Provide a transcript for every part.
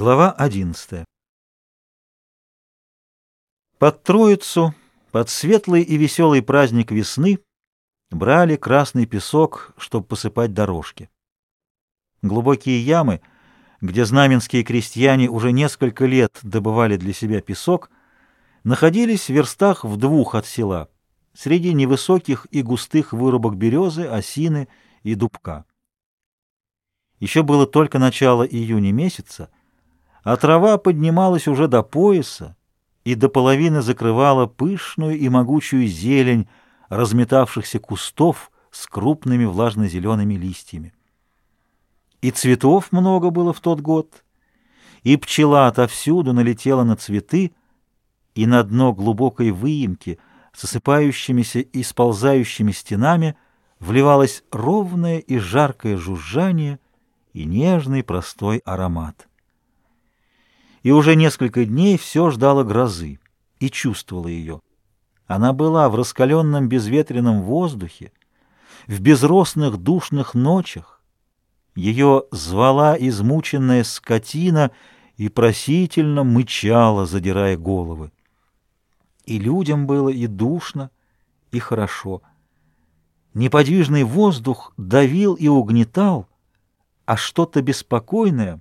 Глава 11. Под Троицу, под светлый и веселый праздник весны, брали красный песок, чтобы посыпать дорожки. Глубокие ямы, где знаменские крестьяне уже несколько лет добывали для себя песок, находились в верстах в двух от села, среди невысоких и густых вырубок березы, осины и дубка. Еще было только начало июня месяца, а трава поднималась уже до пояса и до половины закрывала пышную и могучую зелень разметавшихся кустов с крупными влажно-зелеными листьями. И цветов много было в тот год, и пчела отовсюду налетела на цветы, и на дно глубокой выемки с осыпающимися и сползающими стенами вливалось ровное и жаркое жужжание и нежный простой аромат и уже несколько дней все ждало грозы и чувствовало ее. Она была в раскаленном безветренном воздухе, в безросных душных ночах. Ее звала измученная скотина и просительно мычала, задирая головы. И людям было и душно, и хорошо. Неподвижный воздух давил и угнетал, а что-то беспокойное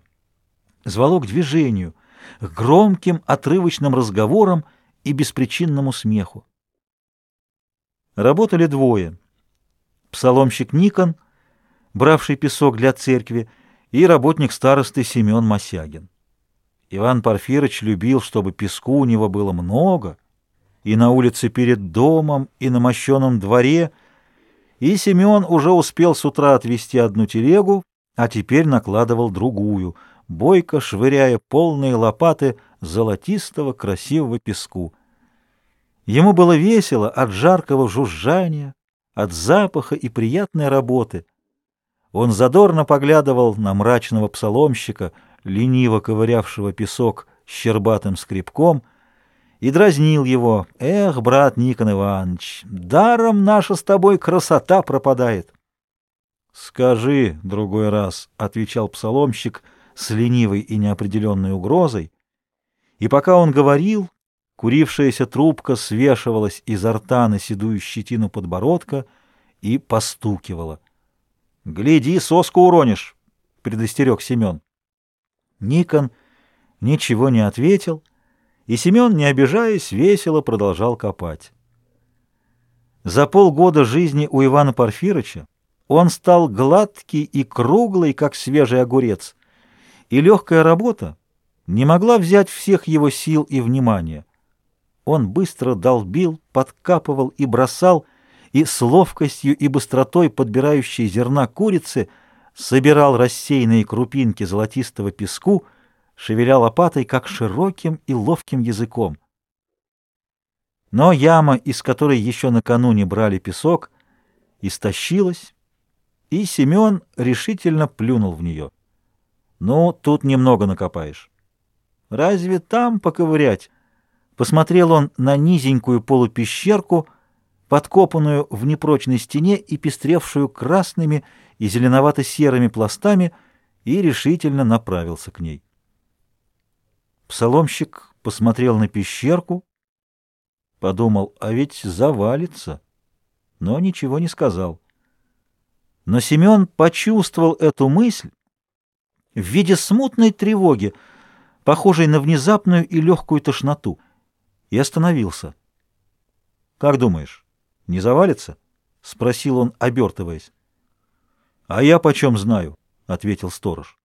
звало к движению — громким отрывочным разговорам и беспричинному смеху. Работали двое. Псаломщик Никон, бравший песок для церкви, и работник старосты Семен Мосягин. Иван Порфирыч любил, чтобы песку у него было много, и на улице перед домом, и на мощеном дворе, и Семен уже успел с утра отвезти одну телегу, а теперь накладывал другую — бойко швыряя полные лопаты золотистого красивого песку. Ему было весело от жаркого жужжания, от запаха и приятной работы. Он задорно поглядывал на мрачного псаломщика, лениво ковырявшего песок щербатым скребком, и дразнил его. «Эх, брат Никон Иванович, даром наша с тобой красота пропадает!» «Скажи другой раз», — отвечал псаломщик, — с ленивой и неопределенной угрозой, и пока он говорил, курившаяся трубка свешивалась изо рта на седую щетину подбородка и постукивала. — Гляди, соску уронишь! — предостерег Семен. Никон ничего не ответил, и Семен, не обижаясь, весело продолжал копать. За полгода жизни у Ивана Порфирыча он стал гладкий и круглый, как свежий огурец, и легкая работа не могла взять всех его сил и внимания. Он быстро долбил, подкапывал и бросал, и с ловкостью и быстротой подбирающей зерна курицы собирал рассеянные крупинки золотистого песку, шевеля лопатой, как широким и ловким языком. Но яма, из которой еще накануне брали песок, истощилась, и Семен решительно плюнул в нее. Ну, тут немного накопаешь. Разве там поковырять? Посмотрел он на низенькую полупещерку, подкопанную в непрочной стене и пестревшую красными и зеленовато-серыми пластами, и решительно направился к ней. Псаломщик посмотрел на пещерку, подумал, а ведь завалится, но ничего не сказал. Но Семен почувствовал эту мысль в виде смутной тревоги, похожей на внезапную и легкую тошноту, и остановился. — Как думаешь, не завалится? — спросил он, обертываясь. — А я почем знаю? — ответил сторож.